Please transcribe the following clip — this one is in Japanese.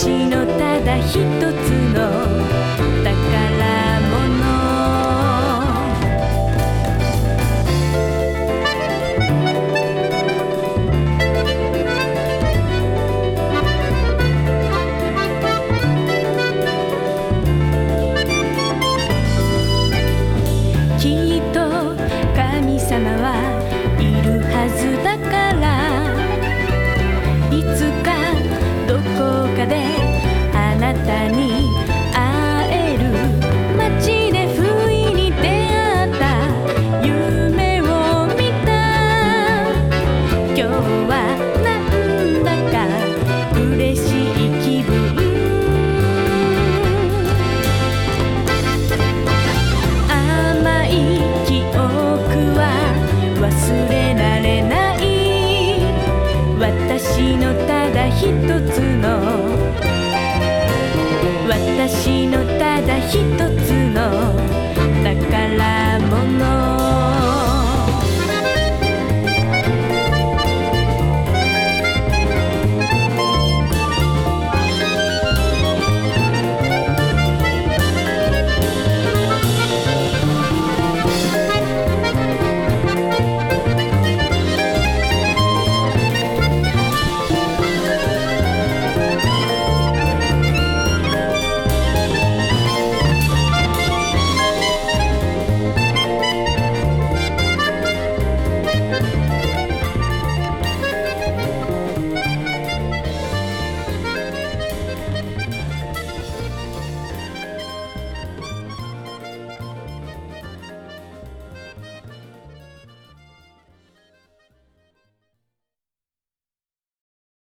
私のただ一つの宝物きっと神様はこかであなたに会える街で不意に出会った夢を見た。今日はただ一つの私のただ一つ